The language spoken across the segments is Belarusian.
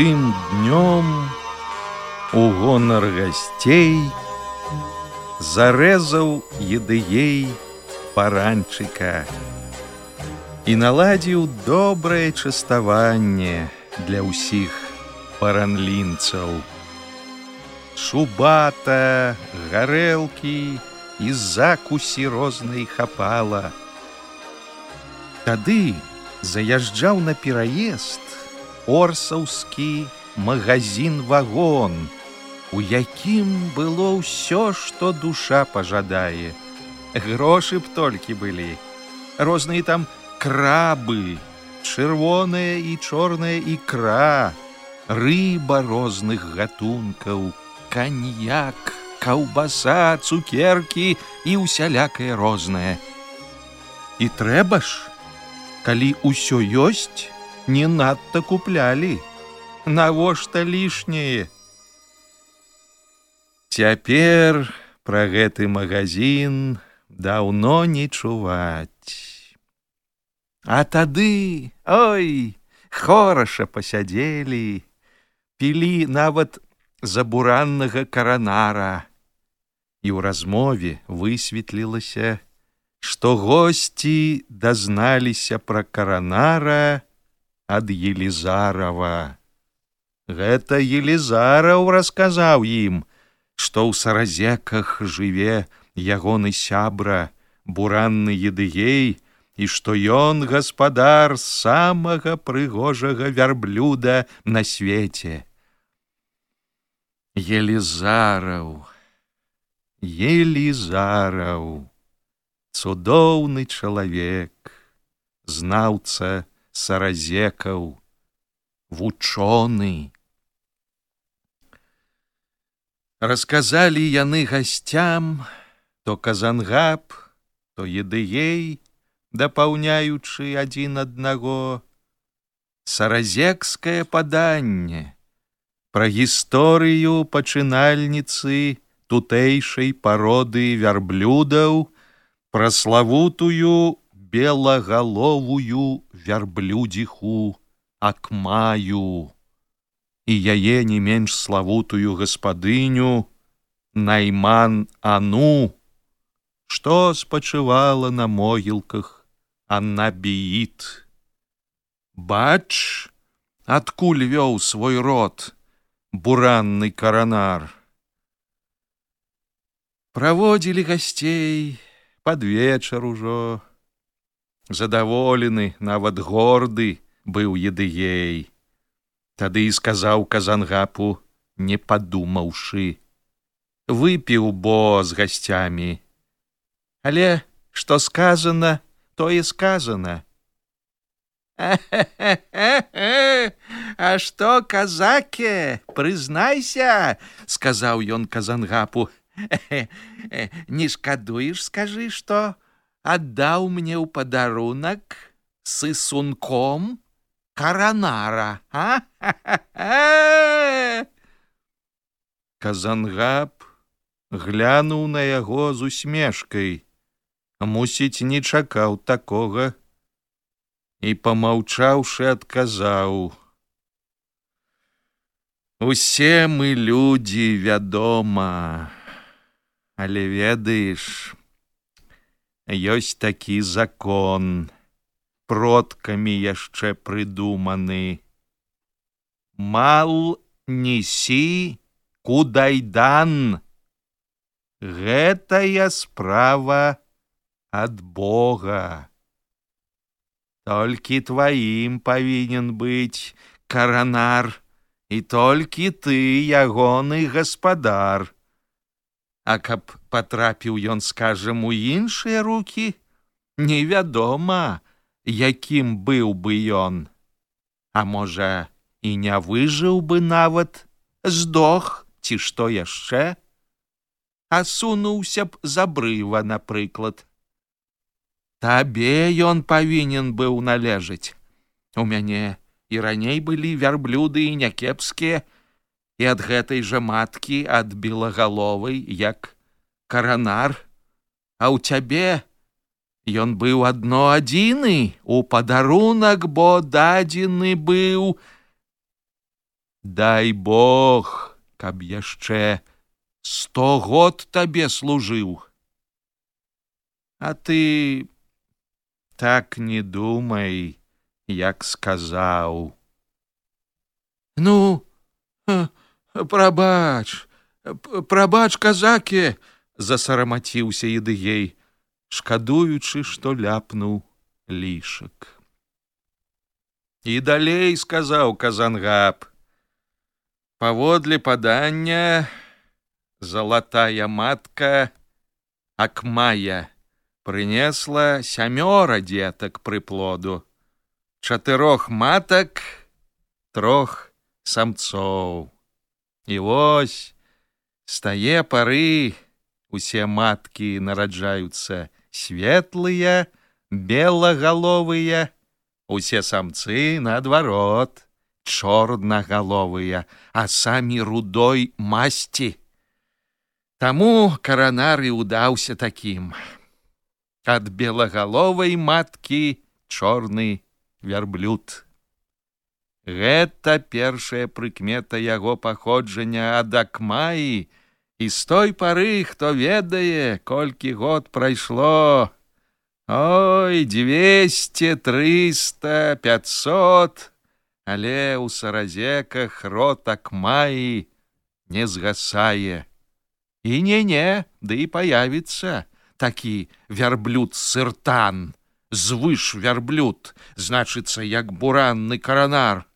Тым днём у гонар гасцей зарэзаў едыей паранчыка і наладзіў добрае частаванне для ўсіх паранлінцаў. Шубата гарэлкі і закусі рознай хапала. Тады заязджаў на пераезд орсаўскі магазин вагон, у якім было ўсё, што душа пажадае. Грошы б толькі былі. Розныя там крабы, чырвоная і чорная ікра, рыба розных гатункаў, каньяк, каўбаса, цукеркі і усялякае рознае. І трэба ж, калі ўсё ёсць, не надта куплялі. Навошта лішняе? Цяпер пра гэты магазин даўно не чуваць. А тады, ой, хораша пасядзелі, пілі нават забураннага каранара. І ў размове высветлілася, што госці дазналіся пра каранара, ад Елізарова. Гэта Елізараў расказаў ім, што ў саразеках жыве ягоны сябра, буранны едыгей, і што ён гаспадар самага прыгожага вярблюда на свеце. Елізараў, Елізараў, цудоўны чалавек, знаўца, саразекаў, вучоны. Расказалі яны гасцям, то казангаб, то едыей, дапаўняючы адзін аднаго, саразекскае паданне, пра гісторыю пачынальніцы тутэйшай пароды вярблюдаў, пра славутую белагаловую вярблюдзіху акмаю і яе не менш славутую гаспадыню найман ану што спачывала на могілках аннабііт. Бач адкуль вёў свой род буранны каранар? Праводзілі гасцей под вечар ужо задаволены нават горды быў едыгей тады і сказаў казангапу не падумаўшы. Выпіў бо з гасцямі. Але што сказано тое сказано а што казаке? Прызнайся сказаў ён казангапу. Не шкадуеш скажы што аддаў мне ў падарунак сысунком каранара а? Казангаб глянуў на яго з усмешкай. Мусіць не чакаў такога. І помаўчаўшы адказаў. Усе мы людзі, вядома, але ведаеш, ёсць такі закон, продкамі яшчэ прыдуманы. Мал несі кудайдан. Гэтая справа ад Бога. Толькі тваім павінен быць каранар, і толькі ты ягоны гаспадар. А каб патрапіў ён, скажам, у іншыя рукі, невядома, якім быў бы ён. А можа, і не выжыў бы нават, здох ці што яшчэ, асунуўся б забрыва, напрыклад. Табе ён павінен быў належаць. У мяне і раней былі вярблюды і някепскія, і ад гэтай жа маткі ад белагаловай, як каранар, А ў цябе ён быў адно адзіны у падарунак, бо дадзены быў. Дай Бог, каб яшчэ сто год табе служыў. А ты так не думай, як сказаў. Ну, прабач, прабач казаке, засарамаціўся ідыгей, шкадуючы, што ляпнуў лішак. І далей сказаў казангаб: Паводле падання залатая матка акмая прынесла сямёра дзетак прыплоду чатырох матак трох самцоў. І вось стае пары усе маткі нараджаюцца светлыя, белагаловыя, усе самцы наадварот, чорнагаловыя, а самі рудой масці. Таму каранары ўдаўся такім. Ад белагаловай маткі чорны вярблюд. Гэта першая прыкмета яго паходжання ад акмаі, і з той пары, хто ведае, колькі год прайшло. Ой, двести, триста, пятьсот, але ў саразеках рот акмаі не згасае. І не-не, ды і паявіцца такі вярблюд сыртан звыш вярблюд, значыцца як буранны каранар.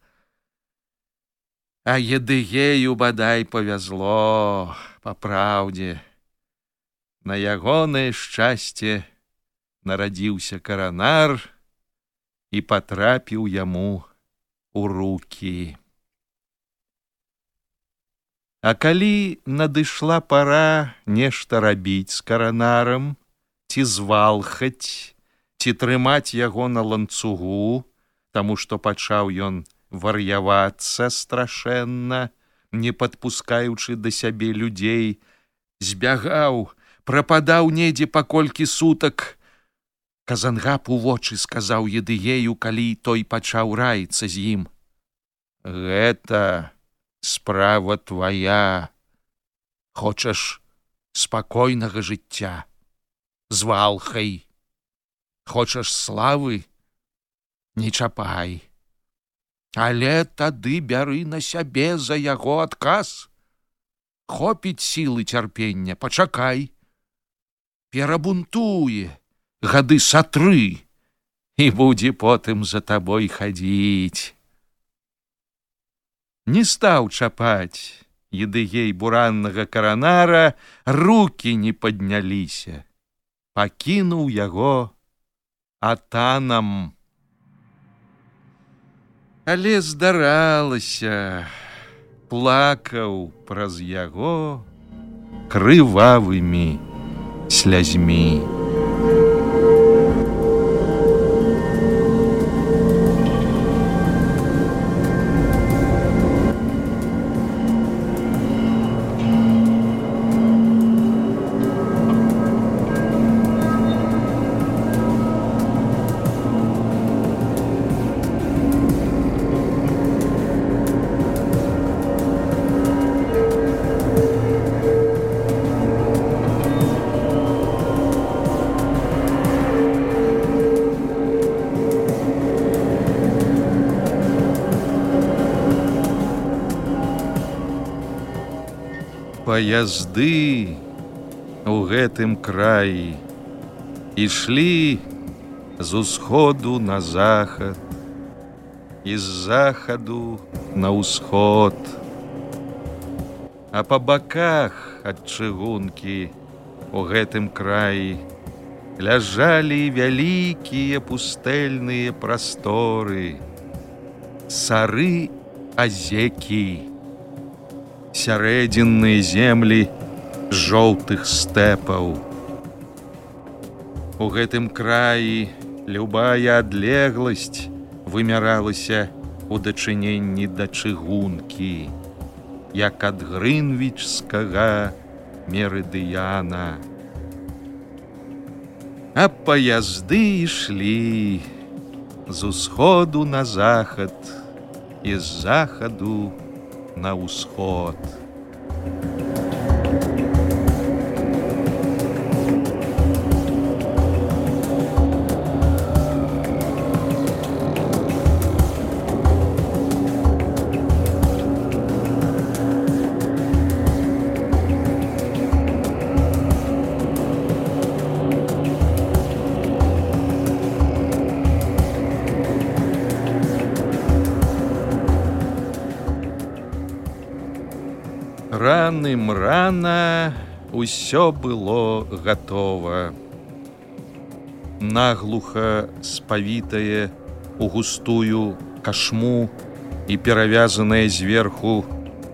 А едыгею бадай павязло па праўдзе. На ягонае шчасце нарадзіўся каранар і патрапіў яму у руки. А калі надышла пара нешта рабіць з каранарам ці звалхаць, ці трымаць яго на ланцугу, таму што пачаў ён вар'явацца страшэнна, не падпускаючы да сябе людзей, збягаў, прападаў недзе паколькі сутак. Казангап у вочы сказаў едыею, калі той пачаў раіцца з ім. Гэта справа твоя, Хочаш спакойнага жыцця, звалхай. Хочаш славы? Не чапай але тады бяры на сябе за яго адказ. Хопіць сілы цярпення пачакай. Перабунтуе гады сатры і будзе потым за табой хадзіць. Не стаў чапаць едыгей бураннага каранара руки не падняліся. Пакінуў яго атанам. Але здаралася, плакаў праз яго крывавымі слязьмі. Паязды у гэтым краі ішлі з усходу на захад і з захаду на ўсход. А па баках ад чыгункі у гэтым краі ляжалі вялікія пустэльныя прасторы, сары азекі, сярэдзінныя землі жоўтых стэпаў. У гэтым краі любая адлегласць вымяралася у дачыненні да чыгункі, як ад грынвічскага мерыдыяна. А паязды ішлі з усходу на захад і з захаду на ўсход. Раным рана усё было гатова. Наглуха спавітае у густую кашму і перавязанае зверху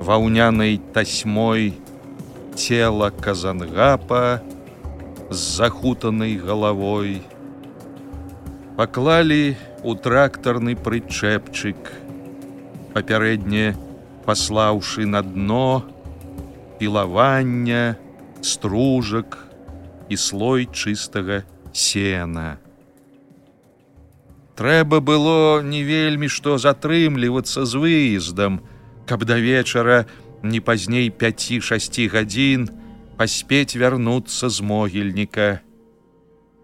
ваўнянай тасьмой цела казангапа з захутанай галавой. Паклалі у трактарны прычэпчык, папярэдне паслаўшы на дно, пілавання, стружак і слой чыстага сена. Трэба было не вельмі што затрымлівацца з выездам, каб да вечара не пазней 5-6 гадзін паспець вярнуцца з могільніка.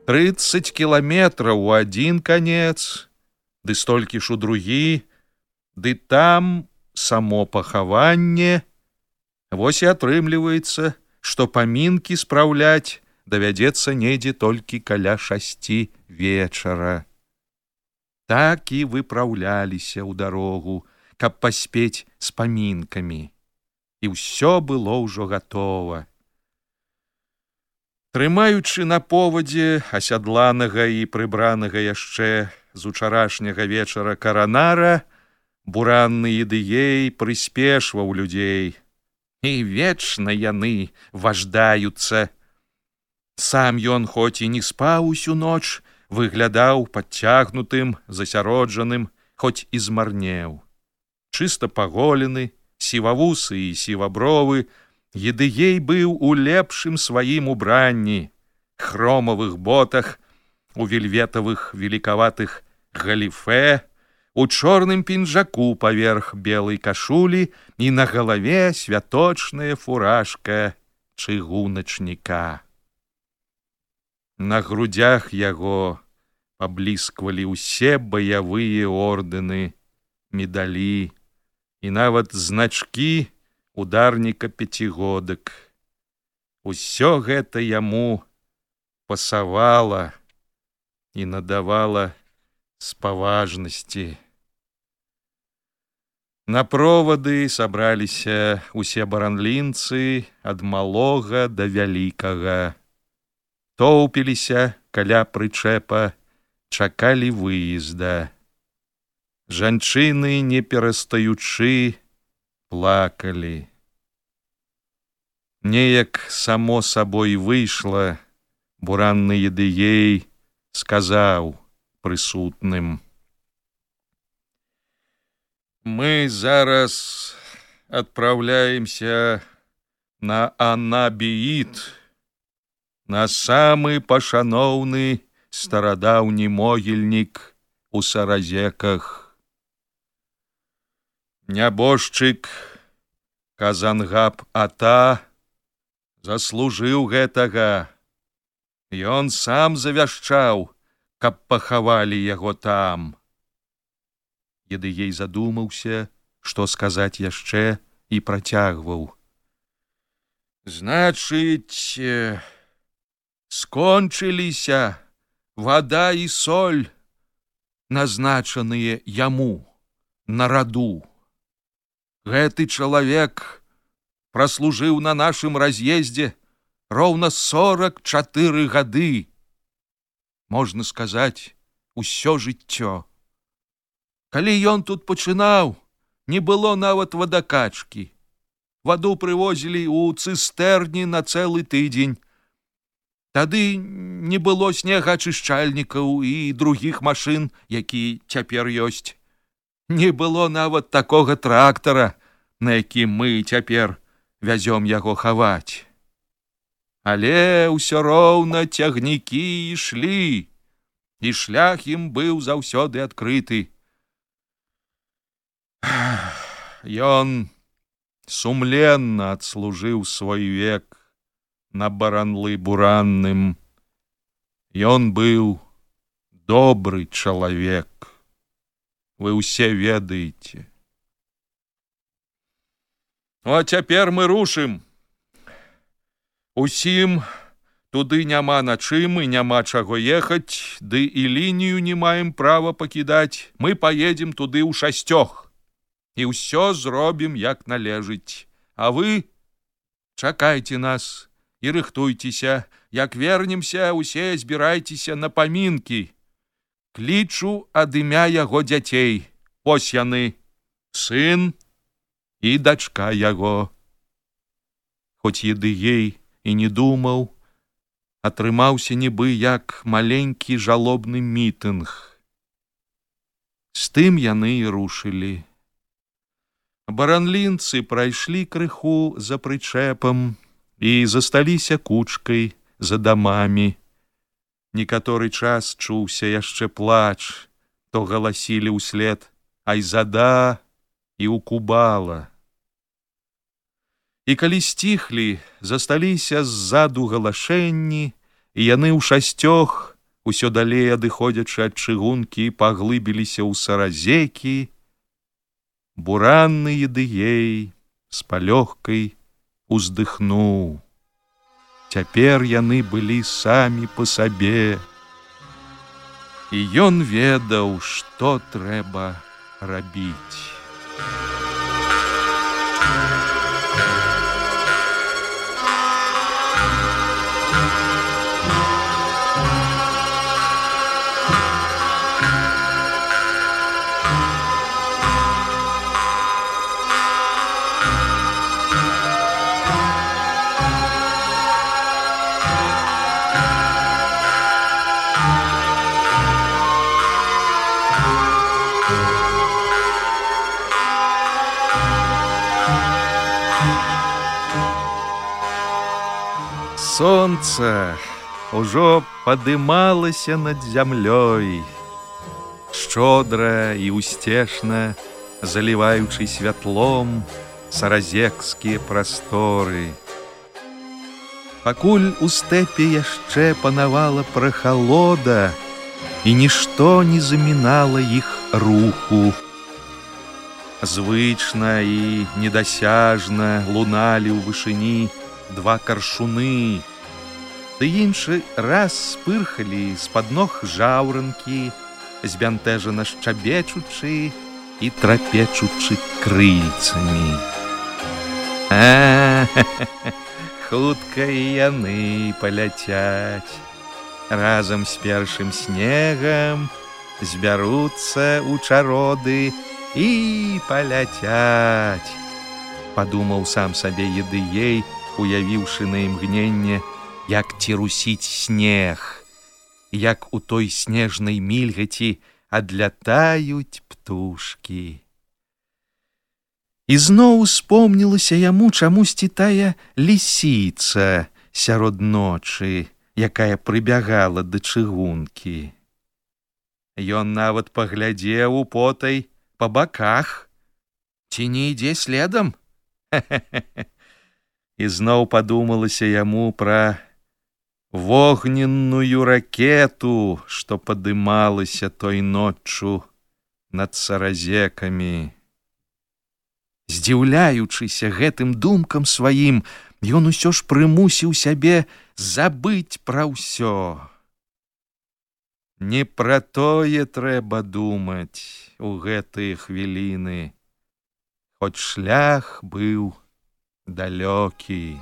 30 кіламетраў у адзін канец, ды столькі ж у другі, ды там само пахаванне, Вось і атрымліваецца, што памінкі спраўляць давядзецца недзе толькі каля шасці вечара. Так і выпраўляліся ў дарогу, каб паспець з памінкамі. І ўсё было ўжо гатова. Трымаючы на повадзе асядланага і прыбранага яшчэ з учарашняга вечара каранара, буранны ідыей прыспешваў людзей, і вечна яны важдаюцца. Сам ён хоць і не спаў усю ноч, выглядаў падцягнутым, засяроджаным, хоць і змарнеў. Чыста паголены, сівавусы і сівабровы, едыгей быў у лепшым сваім убранні, хромавых ботах, у вельветавых великаватых галіфе, у чорным пінжаку паверх белой кашулі і на галаве святочная фуражка чыгуначніка. На грудях яго паблісквалі ўсе баявыя ордэны, медалі і нават значкі ударніка пяцігодак. Усё гэта яму пасавала і надавала спаважнасці. На провады сабраліся усе баранлінцы ад малога да вялікага. Тоўпіліся каля прычэпа, чакалі выезда. Жанчыны, не перастаючы, плакалі. Неяк само сабой выйшла, буранны едыей сказаў прысутным: Мы зараз отправляемся на Анабіт, на самы пашаноўны старадаўні могільнік у саразеках. Нябожчык Казангаб Ата заслужыў гэтага. Ён сам завяшчаў, каб пахавалі яго там. Едыей задумаўся, што сказаць яшчэ і працягваў. Значыць, э, скончыліся вода і соль, назначаныя яму нараду. Гэты чалавек праслужыў на нашым раз'ездзе роўна 44 гады. Можна сказаць, усё жыццё. Калі ён тут пачынаў, не было нават вадакачкі. Ваду прывозілі ў цыстэрні на цэлы тыдзень. Тады не было снегачышчальнікаў і другіх машын, які цяпер ёсць. Не было нават такога трактара, на якім мы цяпер вязём яго хаваць. Але ўсё роўна цягнікі ішлі, і шлях ім быў заўсёды адкрыты. Ён сумленна адслужыў свой век на баранлы буранным. Ён быў добры чалавек вы ўсе ведаеце. Ну, а цяпер мы рушым. Усім туды няма на чым і няма чаго ехаць, ды і лінію не маем права пакідаць. Мы поедем туды ў шасцёг і ўсё зробім як належыць. А вы чакайце нас і рыхтуйцеся, як вернемся, усе збірайцеся на памінкі. Клічу ад імя яго дзяцей. Ось яны сын і дачка яго. Хоць едыей і не думаў атрымаўся нібы як маленькі жалобны мітынг. З тым яны і рушылі баранлінцы прайшлі крыху за прычэпам і засталіся кучкай за дамамі некаторы час чуўся яшчэ плач, то галасілі ўслед айзада і укубала. І калі сціхлі, засталіся ззаду галашэнні, і яны ў шасцёг, усё далей адыходзячы ад чыгункі паглыбіліся ў саразекі, буранны едыей з палёгкай уздыхнуў. Цяпер яны былі самі по сабе. І ён ведаў, што трэба рабіць. Сонца ўжо падымалася над зямлёй, шчодра і усцешна, заліваючы святлом саразекскія прасторы. Пакуль у стэпе яшчэ панавала прахалода, і нішто не замінала іх руху. Звычна і недасяжна луналі ў вышыні, два каршуны. Ды іншы раз спырхалі з-пад ног жаўранкі, збянтэжана шчабечучы і трапечучы крыльцамі. А хутка яны паляцяць. Разам з першым снегам збяруцца ў чароды і паляцяць. Падумаў сам сабе едыей, уявіўшы на імгненне, як цірусіць снег, як у той снежнай мільгаці адлятаюць птушки. І зноў успомнілася яму чамусьці тая лісіца сярод ночы, якая прыбягала да чыгункі. Ён нават паглядзеў у потай па баках, ці не ідзе следам. ізноў падумалася яму пра вогненную ракету, што падымалася той ноччу над саразекамі. Здзіўляючыся гэтым думкам сваім, Ён усё ж прымусіў сябе забыць пра ўсё. Не пра тое трэба думаць у гэтыя хвіліны, Хоць шлях быў далёкі.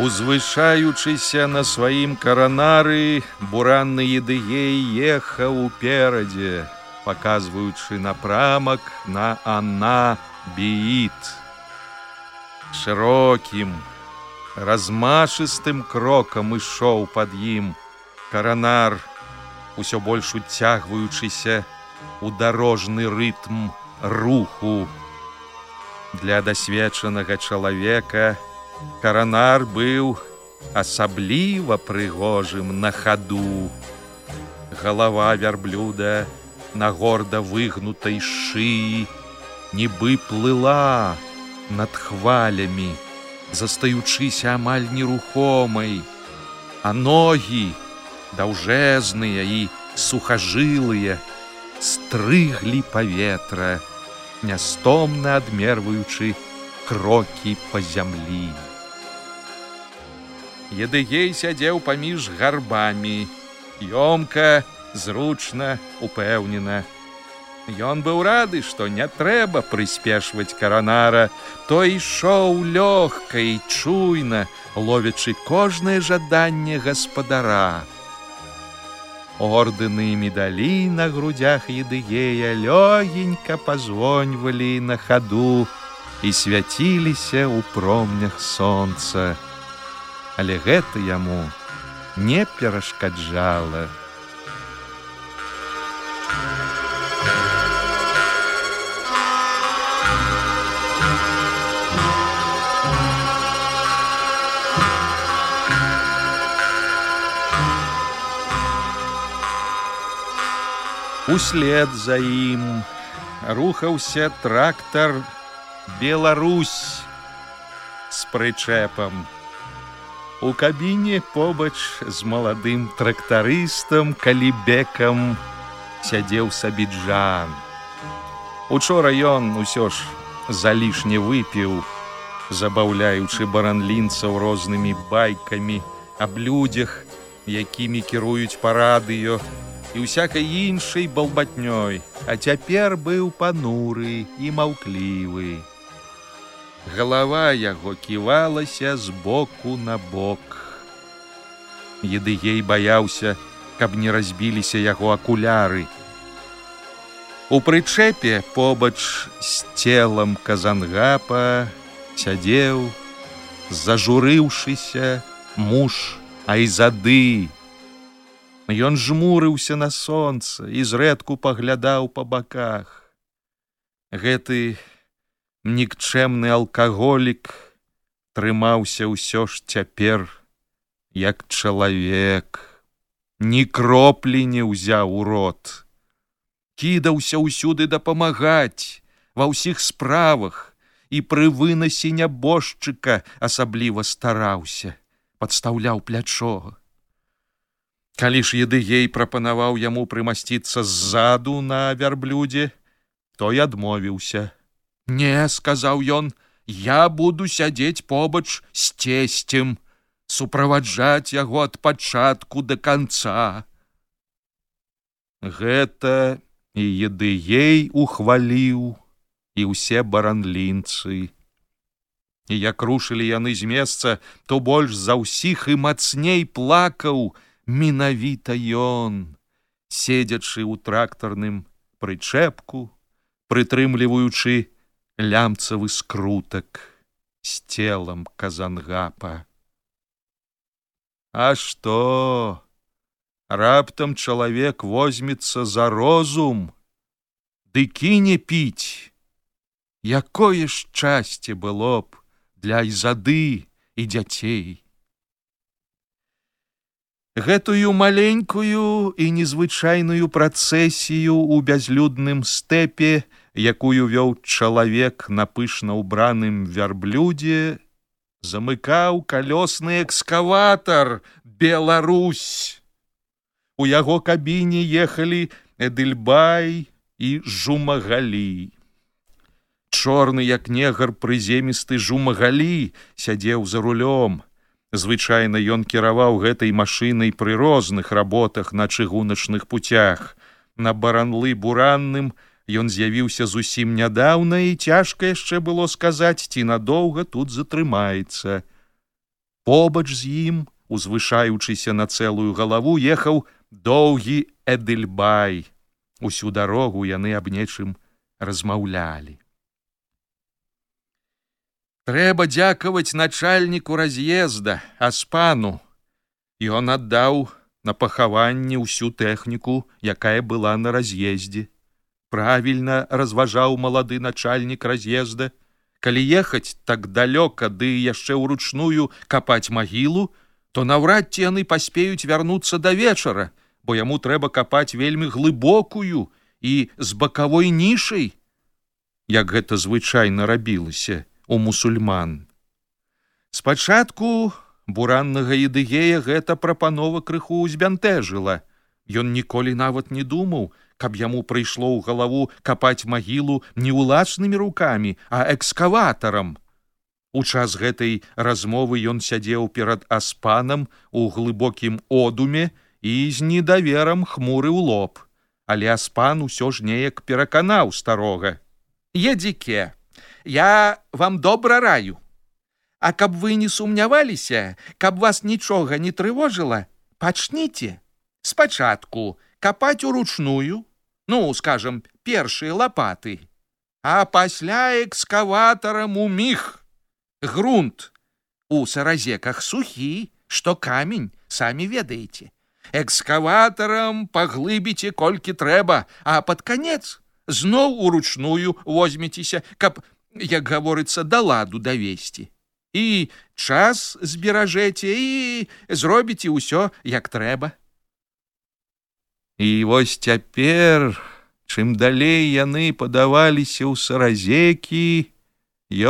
Узвышаючыся на сваім каранары, буранны едыгей ехаў уперадзе, паказваючы напрамак на Анна Бііт. Шырокім, размашыстым крокам ішоў пад ім каранар, усё больш уцягваючыся у дарожны рытм руху. Для дасвечанага чалавека, Каранар быў асабліва прыгожым на хаду. Галава вярблюда на горда выгнутай шыі, нібы плыла над хвалямі, застаючыся амаль нерухомай, а ногі, даўжэзныя і сухажылыя, стрыглі паветра, нястомна адмерваючы крокі па зямлі. Едыгей сядзеў паміж гарбамі, ёмка, зручна, упэўнена. Ён быў рады, што не трэба прыспешваць каранара, то ішоў лёгка і чуйна, ловячы кожнае жаданне гаспадара. Ордэны і медалі на грудях едыгея лёгенька пазвоньвалі на хаду і свяціліся ў промнях сонца але гэта яму не перашкаджала. Услед за ім рухаўся трактар Беларусь з прычэпам. У кабіне побач з маладым трактарыстам калібекам сядзеў сабіджан. Учора ён усё ж залішне выпіў, забаўляючы баранлінцаў рознымі байкамі аб людзях, якімі кіруюць па радыё і усякай іншай балбатнёй, а цяпер быў пануры і маўклівы. Галава яго ківалася з боку на бок. Едыгей баяўся, каб не разбіліся яго акуляры. У прычэпе побач з целам казангапа сядзеў, зажурыўшыся муж айзады. Ён жмурыўся на сонца і зрэдку паглядаў па баках. Гэты нікчэмны алкаголік трымаўся ўсё ж цяпер як чалавек. Ні кроплі не ўзяў у рот. Кідаўся ўсюды дапамагаць ва ўсіх справах і пры вынасе нябожчыка асабліва стараўся падстаўляў плячо калі ж едыгей прапанаваў яму прымасціцца ззаду на вярблюдзе той адмовіўся Не, сказаў ён, я буду сядзець побач з цесцем, суправаджаць яго ад пачатку да канца. Гэта і едыей ухваліў і ўсе баранлінцы. І як рушылі яны з месца, то больш за ўсіх і мацней плакаў менавіта ён, седзячы ў трактарным прычэпку, прытрымліваючы, лямцавы скрутак з целам казангапа. А што? Раптам чалавек возьмецца за розум, ды кіне піць. Якое шчасце было б для айзады і дзяцей. Гэтую маленькую і незвычайную працэсію ў бязлюдным стэпе якую вёў чалавек на пышна ўбраным вярблюдзе, замыкаў калёсны экскаватар Беларусь. У яго кабіне ехалі Эдельбай і жумагалі. Чорны, як негар прыземісты жумагалі сядзеў за рулём. Звычайна ён кіраваў гэтай машынай пры розных работах на чыгуначных путях. На баранлы буранным ён з'явіўся зусім нядаўна і цяжка яшчэ было сказаць, ці надоўга тут затрымаецца. Побач з ім, узвышаючыся на цэлую галаву, ехаў доўгі Эдельбай. Усю дарогу яны аб нечым размаўлялі. Трэба дзякаваць начальніку раз'езда, аспану. Ён аддаў на пахаванне ўсю тэхніку, якая была на раз'ездзе. Правільна разважаў малады начальнік раз'езда, калі ехаць так далёка ды яшчэ ўручную капаць магілу, то наўрад ці яны паспеюць вярнуцца да вечара, бо яму трэба капаць вельмі глыбокую і з бакавой нішай, як гэта звычайна рабілася у мусульман. Спачатку бураннага ідыгея гэта прапанова крыху збянтэжыла. Ён ніколі нават не думаў, каб яму прыйшло ў галаву капаць магілу не ўласнымі рукамі, а экскаватарам. У час гэтай размовы ён сядзеў перад аспанам у глыбокім одуме і з недаверам хмуры ў лоб, але аспан усё ж неяк пераканаў старога. Едзіке, я вам добра раю. А каб вы не сумняваліся, каб вас нічога не трывожыла, пачніце спачатку капаць уручную, ну, скажем, першыя лапаты, а пасля экскаватарам у міг. Грунт у саразеках сухі, што камень самі ведаеце. Экскаватарам паглыбіце колькі трэба, а пад канец зноў уручную возьмецеся, каб як гаворыцца да ладу давесці і час зберажэце і зробіце ўсё як трэба і вось цяпер чым далей яны падаваліся ў саразекі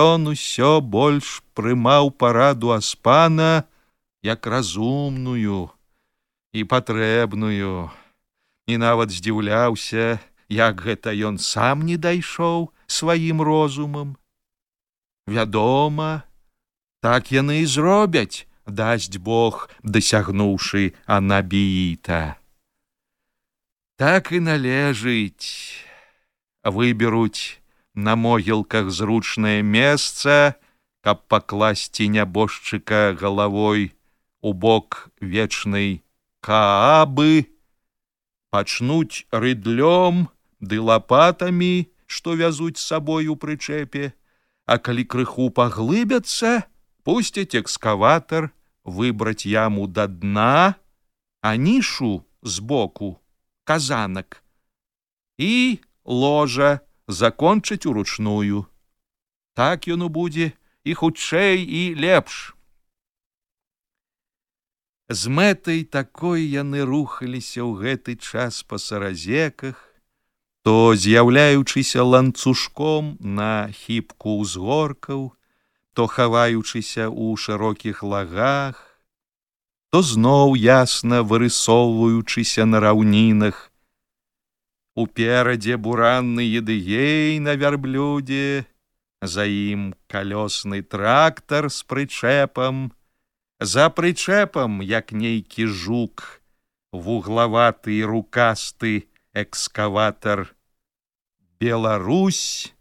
ён усё больш прымаў параду аспана як разумную і патрэбную і нават здзіўляўся як гэта ён сам не дайшоў сваім розумам. Вядома, так яны і зробяць, дасць Бог, дасягнуўшы анабііта. Так і належыць, выберуць на могілках зручнае месца, каб пакласці нябожчыка галавой у бок вечнай каабы, пачнуць рыдлём ды лапатамі, што вязуць сабою прычэпе, а калі крыху паглыбяцца, пусцяць экскаватар выбраць яму да дна, а нішу збоку казанак і ложа закончыць уручную. Так ён будзе і хутчэй і лепш. З мэтай такой яны рухаліся ў гэты час па саразеках, то з'яўляючыся ланцужком на хіпку ўзгоркаў, то хаваючыся ў шырокіх лагах, то зноў ясна вырысоўваючыся на раўнінах. Уперадзе буранны едыгей на вярблюдзе, за ім калёсны трактар з прычэпам, за прычэпам, як нейкі жук, вуглаваты і рукасты, экскаватор Беларусь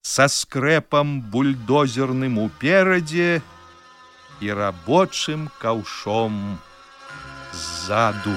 со скрэпам бульдозерным уперадзе і рабочым каўшом ззаду.